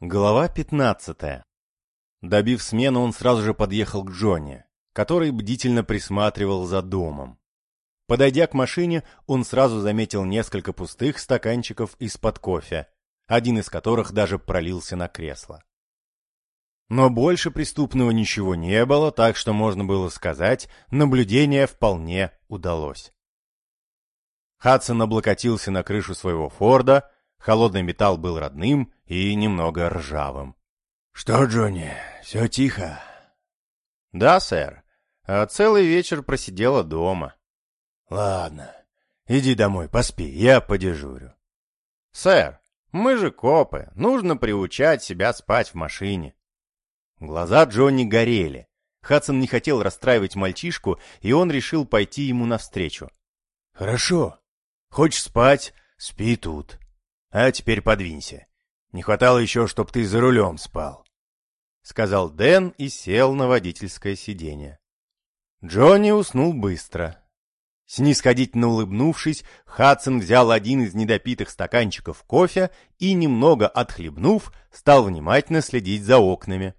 Глава 15. Добив смену, он сразу же подъехал к Джонни, который бдительно присматривал за домом. Подойдя к машине, он сразу заметил несколько пустых стаканчиков из-под кофе, один из которых даже пролился на кресло. Но больше преступного ничего не было, так что можно было сказать, наблюдение вполне удалось. Хадсон облокотился на крышу своего Форда, холодный металл был родным и немного ржавым. «Что, Джонни, все тихо?» «Да, сэр. А целый вечер просидела дома». «Ладно, иди домой, поспи, я подежурю». «Сэр, мы же копы, нужно приучать себя спать в машине». Глаза Джонни горели. Хадсон не хотел расстраивать мальчишку, и он решил пойти ему навстречу. «Хорошо. Хочешь спать? Спи тут. А теперь подвинься. Не хватало еще, чтоб ты за рулем спал», — сказал Дэн и сел на водительское сиденье. Джонни уснул быстро. Снисходительно улыбнувшись, Хадсон взял один из недопитых стаканчиков кофе и, немного отхлебнув, стал внимательно следить за окнами.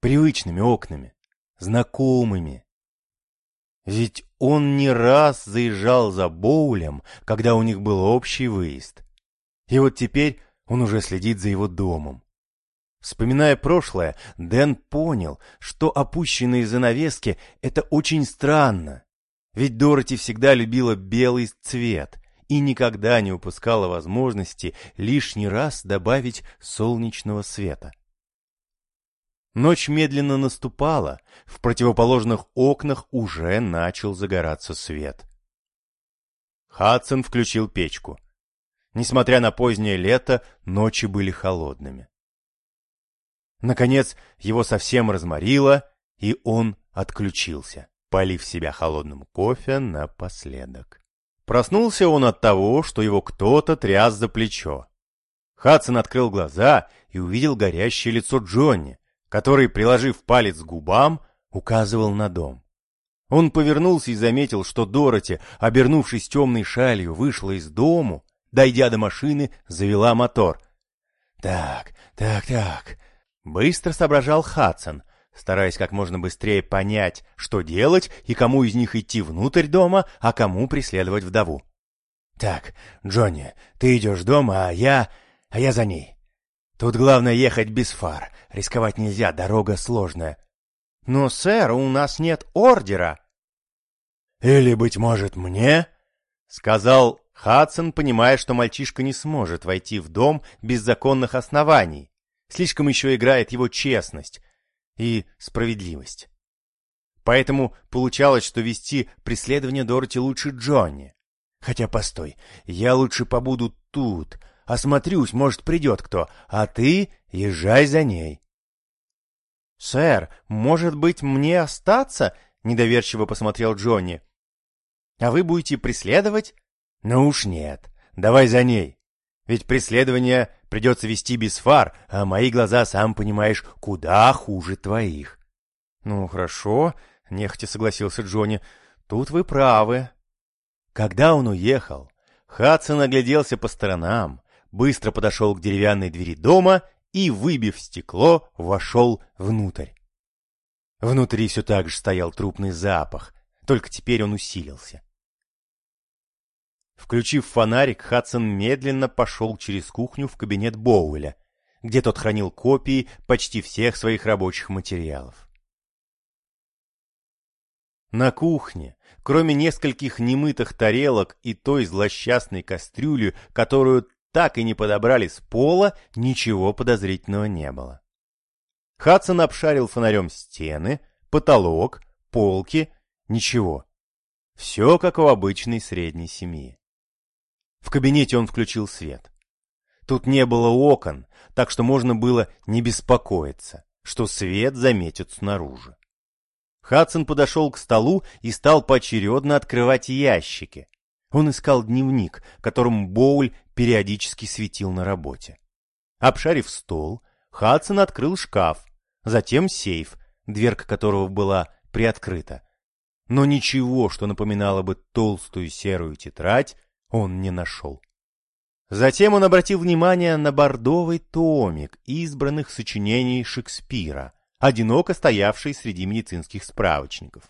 Привычными окнами, знакомыми. Ведь он не раз заезжал за Боулем, когда у них был общий выезд. И вот теперь он уже следит за его домом. Вспоминая прошлое, Дэн понял, что опущенные занавески — это очень странно. Ведь Дороти всегда любила белый цвет и никогда не упускала возможности лишний раз добавить солнечного света. Ночь медленно наступала, в противоположных окнах уже начал загораться свет. Хадсон включил печку. Несмотря на позднее лето, ночи были холодными. Наконец, его совсем разморило, и он отключился, полив себя холодным кофе напоследок. Проснулся он от того, что его кто-то тряс за плечо. Хадсон открыл глаза и увидел горящее лицо Джонни, который, приложив палец к губам, указывал на дом. Он повернулся и заметил, что Дороти, обернувшись темной шалью, вышла из дому Дойдя до машины, завела мотор. «Так, так, так...» Быстро соображал Хадсон, стараясь как можно быстрее понять, что делать и кому из них идти внутрь дома, а кому преследовать вдову. «Так, Джонни, ты идешь дома, а я... а я за ней. Тут главное ехать без фар, рисковать нельзя, дорога сложная». «Но, сэр, у нас нет ордера». «Или, быть может, мне?» — сказал Хадсон, понимая, что мальчишка не сможет войти в дом без законных оснований, слишком еще играет его честность и справедливость. Поэтому получалось, что вести преследование Дороти лучше Джонни. Хотя, постой, я лучше побуду тут, осмотрюсь, может, придет кто, а ты езжай за ней. — Сэр, может быть, мне остаться? — недоверчиво посмотрел Джонни. — А вы будете преследовать? Ну уж нет, давай за ней. Ведь преследование придется вести без фар, а мои глаза, сам понимаешь, куда хуже твоих. Ну, хорошо, нехотя согласился Джонни. Тут вы правы. Когда он уехал, Хадсон огляделся по сторонам, быстро подошел к деревянной двери дома и, выбив стекло, вошел внутрь. Внутри все так же стоял трупный запах, только теперь он усилился. Включив фонарик, Хадсон медленно пошел через кухню в кабинет Боуэля, где тот хранил копии почти всех своих рабочих материалов. На кухне, кроме нескольких немытых тарелок и той злосчастной кастрюли, которую так и не подобрали с пола, ничего подозрительного не было. Хадсон обшарил фонарем стены, потолок, полки, ничего. Все как у обычной средней семьи. В кабинете он включил свет. Тут не было окон, так что можно было не беспокоиться, что свет заметят снаружи. Хадсон подошел к столу и стал поочередно открывать ящики. Он искал дневник, которым Боуль периодически светил на работе. Обшарив стол, Хадсон открыл шкаф, затем сейф, дверка которого была приоткрыта. Но ничего, что напоминало бы толстую серую тетрадь, он не нашел. Затем он обратил внимание на бордовый томик избранных сочинений Шекспира, одиноко стоявший среди медицинских справочников.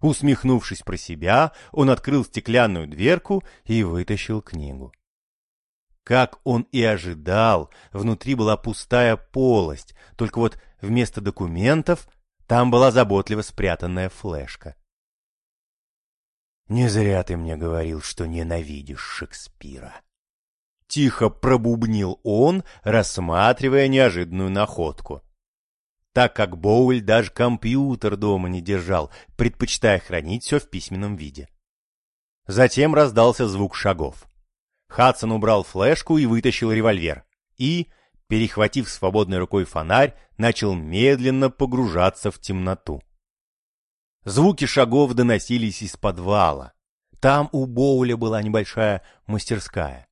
Усмехнувшись про себя, он открыл стеклянную дверку и вытащил книгу. Как он и ожидал, внутри была пустая полость, только вот вместо документов там была заботливо спрятанная флешка. «Не зря ты мне говорил, что ненавидишь Шекспира», Тихо пробубнил он, рассматривая неожиданную находку. Так как Боуль даже компьютер дома не держал, предпочитая хранить все в письменном виде. Затем раздался звук шагов. Хадсон убрал флешку и вытащил револьвер. И, перехватив свободной рукой фонарь, начал медленно погружаться в темноту. Звуки шагов доносились из подвала. Там у Боуля была небольшая мастерская.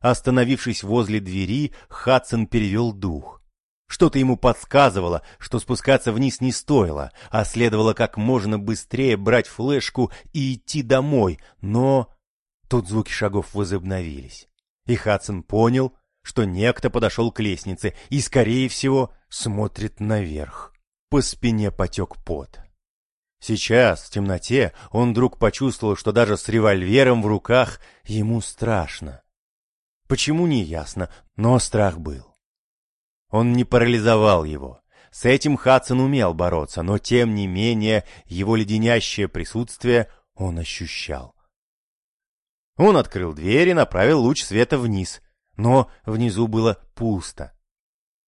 Остановившись возле двери, Хадсон перевел дух. Что-то ему подсказывало, что спускаться вниз не стоило, а следовало как можно быстрее брать флешку и идти домой, но... Тут звуки шагов возобновились, и Хадсон понял, что некто подошел к лестнице и, скорее всего, смотрит наверх. По спине потек пот. Сейчас, в темноте, он вдруг почувствовал, что даже с револьвером в руках ему страшно. Почему не ясно, но страх был. Он не парализовал его. С этим Хадсон умел бороться, но тем не менее его леденящее присутствие он ощущал. Он открыл дверь и направил луч света вниз, но внизу было пусто.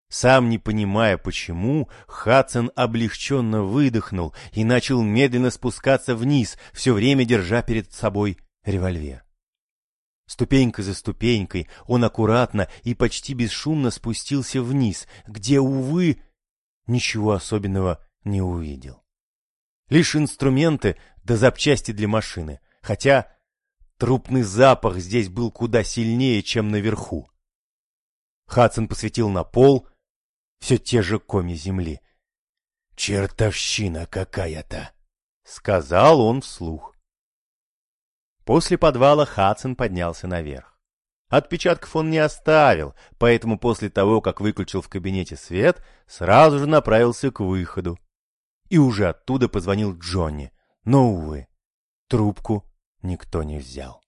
Сам не понимая почему, Хадсон облегченно выдохнул и начал медленно спускаться вниз, все время держа перед собой револьвер. Ступенька за ступенькой он аккуратно и почти бесшумно спустился вниз, где, увы, ничего особенного не увидел. Лишь инструменты да запчасти для машины, хотя трупный запах здесь был куда сильнее, чем наверху. Хадсон посветил на пол все те же коми земли. «Чертовщина какая-то!» — сказал он вслух. После подвала Хадсон поднялся наверх. Отпечатков он не оставил, поэтому после того, как выключил в кабинете свет, сразу же направился к выходу. И уже оттуда позвонил Джонни, но, увы, трубку никто не взял.